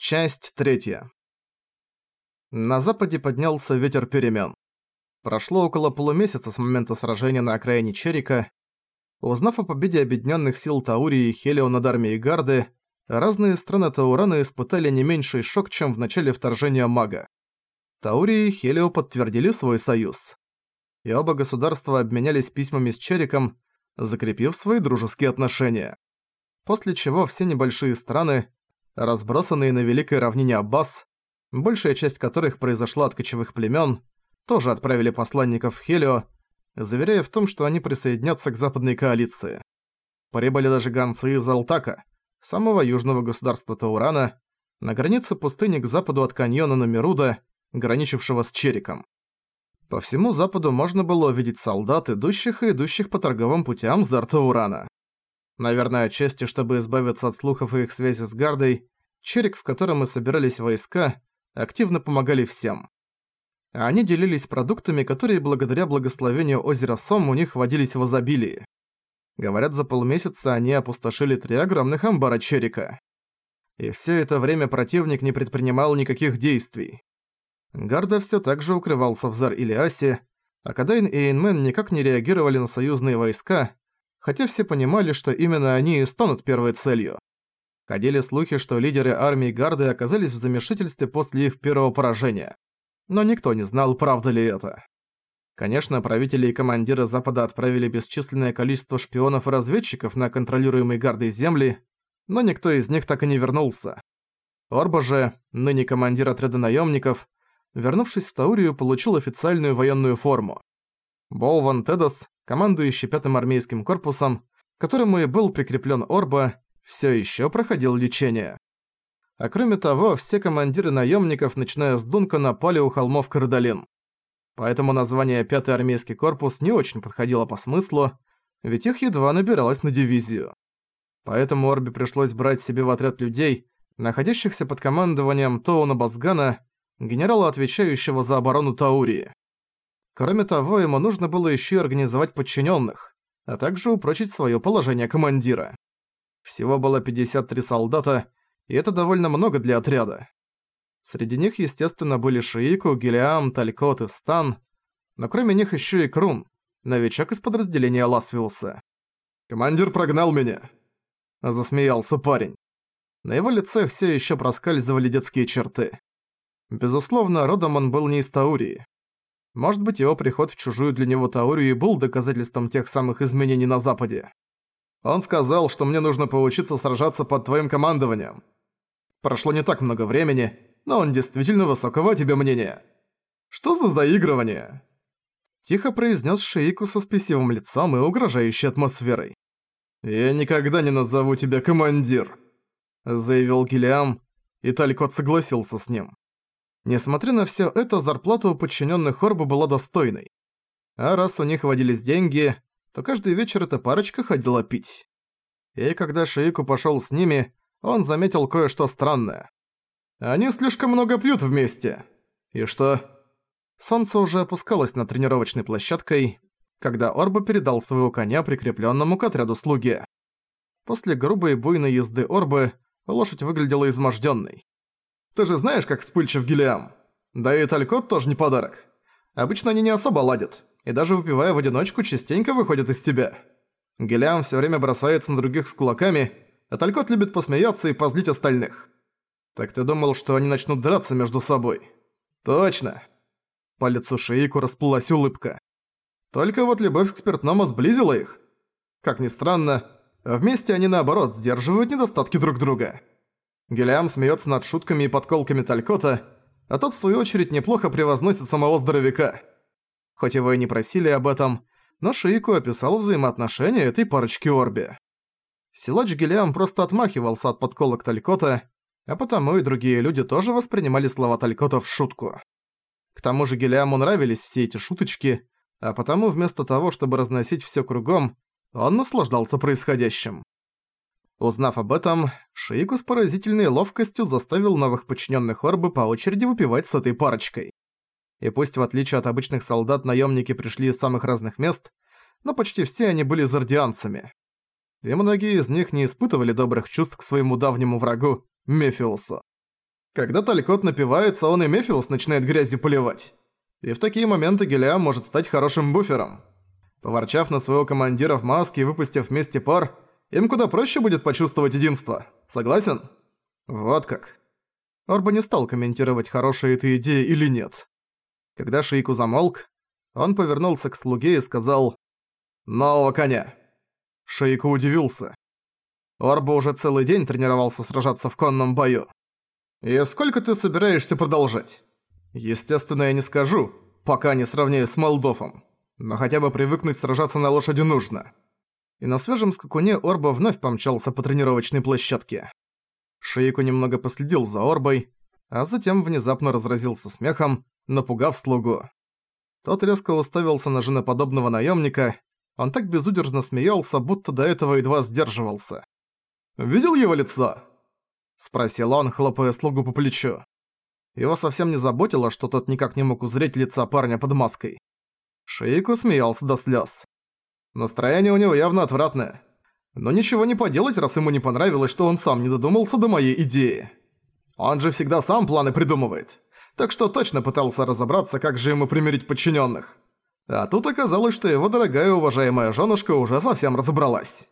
Часть третья. На западе поднялся ветер перемен. Прошло около полумесяца с момента сражения на окраине Черика. Узнав о победе объединенных сил Таурии и Хелио над армией Гарды, разные страны Таурана испытали не меньший шок, чем в начале вторжения мага. Таурия и Хелио подтвердили свой союз. И оба государства обменялись письмами с Чериком, закрепив свои дружеские отношения. После чего все небольшие страны, разбросанные на Великой равнине Аббас, большая часть которых произошла от кочевых племен, тоже отправили посланников в Хелио, заверяя в том, что они присоединятся к западной коалиции. Прибыли даже гонцы из Алтака, самого южного государства Таурана, на границе пустыни к западу от каньона Намеруда, граничившего с Чериком. По всему западу можно было увидеть солдат, идущих и идущих по торговым путям Зартаурана. Наверное, отчасти, чтобы избавиться от слухов и их связи с Гардой, черик, в котором мы собирались войска, активно помогали всем. Они делились продуктами, которые благодаря благословению озера Сом у них водились в изобилии. Говорят, за полмесяца они опустошили три огромных амбара черика. И все это время противник не предпринимал никаких действий. Гарда все так же укрывался в Зар-Илиасе, а Кадайн и Эйнмен никак не реагировали на союзные войска, хотя все понимали, что именно они и станут первой целью. Ходили слухи, что лидеры армии Гарды оказались в замешательстве после их первого поражения. Но никто не знал, правда ли это. Конечно, правители и командиры Запада отправили бесчисленное количество шпионов и разведчиков на контролируемые Гардой земли, но никто из них так и не вернулся. Орба же, ныне командир отряда наемников, вернувшись в Таурию, получил официальную военную форму. Боуван Тедос, командующий пятым армейским корпусом, которому и был прикреплен Орба, все еще проходил лечение. А кроме того, все командиры наемников, начиная с Дунка, напали у холмов Кардалин. Поэтому название «Пятый армейский корпус» не очень подходило по смыслу, ведь их едва набиралось на дивизию. Поэтому Орби пришлось брать себе в отряд людей, находящихся под командованием Тоуна Базгана, генерала, отвечающего за оборону Таурии. Кроме того, ему нужно было еще и организовать подчиненных, а также упрочить свое положение командира. Всего было 53 солдата, и это довольно много для отряда. Среди них, естественно, были Шиику, Гелиам, Талькот и Стан, но кроме них еще и Крун, новичок из подразделения Ласвиуса. «Командир прогнал меня», — засмеялся парень. На его лице все еще проскальзывали детские черты. Безусловно, родом он был не из Таурии. Может быть, его приход в чужую для него Таурию и был доказательством тех самых изменений на Западе. Он сказал, что мне нужно поучиться сражаться под твоим командованием. Прошло не так много времени, но он действительно высокого тебе мнения. Что за заигрывание?» Тихо произнес Шейку со спесивым лицом и угрожающей атмосферой. «Я никогда не назову тебя командир», — заявил Гелиам, и Талькот согласился с ним. Несмотря на всё это, зарплата у подчинённых Орба была достойной. А раз у них водились деньги, то каждый вечер эта парочка ходила пить. И когда Шиику пошёл с ними, он заметил кое-что странное. Они слишком много пьют вместе. И что? Солнце уже опускалось над тренировочной площадкой, когда Орба передал своего коня прикреплённому к отряду слуги. После грубой буйной езды Орбы лошадь выглядела измождённой. Ты же знаешь, как вспыльчив Гелиам. Да и Талькот тоже не подарок. Обычно они не особо ладят, и даже выпивая в одиночку, частенько выходят из тебя. Гелиам все время бросается на других с кулаками, а Талькот любит посмеяться и позлить остальных. Так ты думал, что они начнут драться между собой? Точно. По лицу Шиику расплылась улыбка. Только вот любовь к спиртному сблизила их. Как ни странно, вместе они наоборот сдерживают недостатки друг друга. Гелиам смеется над шутками и подколками Талькота, а тот в свою очередь неплохо превозносит самого здоровяка. Хоть его и не просили об этом, но Шиику описал взаимоотношения этой парочки Орби. Силач Гелиам просто отмахивался от подколок Талькота, а потому и другие люди тоже воспринимали слова Талькота в шутку. К тому же Гелиаму нравились все эти шуточки, а потому вместо того, чтобы разносить всё кругом, он наслаждался происходящим. Узнав об этом, Шейку с поразительной ловкостью заставил новых подчиненных Орбы по очереди выпивать с этой парочкой. И пусть в отличие от обычных солдат наемники пришли из самых разных мест, но почти все они были зардианцами. И многие из них не испытывали добрых чувств к своему давнему врагу, Мефиусу. Когда Талькот напивается, он и Мефиус начинает грязью поливать. И в такие моменты Гелиам может стать хорошим буфером. Поворчав на своего командира в маске и выпустив вместе пар, им куда проще будет почувствовать единство. Согласен? Вот как. Орба не стал комментировать, хорошая эта идея или нет. Когда Шейку замолк, он повернулся к слуге и сказал «Нового коня». Шейку удивился. Орба уже целый день тренировался сражаться в конном бою. «И сколько ты собираешься продолжать?» «Естественно, я не скажу, пока не сравняю с Молдофом. Но хотя бы привыкнуть сражаться на лошади нужно». И на свежем скакуне Орба вновь помчался по тренировочной площадке. Шейку немного последил за Орбой, а затем внезапно разразился смехом, напугав слугу. Тот резко уставился на женоподобного наемника. Он так безудержно смеялся, будто до этого едва сдерживался. «Видел его лицо?» – спросил он, хлопая слугу по плечу. Его совсем не заботило, что тот никак не мог узреть лица парня под маской. Шейку смеялся до слез. Настроение у него явно отвратное. Но ничего не поделать, раз ему не понравилось, что он сам не додумался до моей идеи. Он же всегда сам планы придумывает. Так что точно пытался разобраться, как же ему примирить подчиненных. А тут оказалось, что его дорогая уважаемая жёнушка уже совсем разобралась.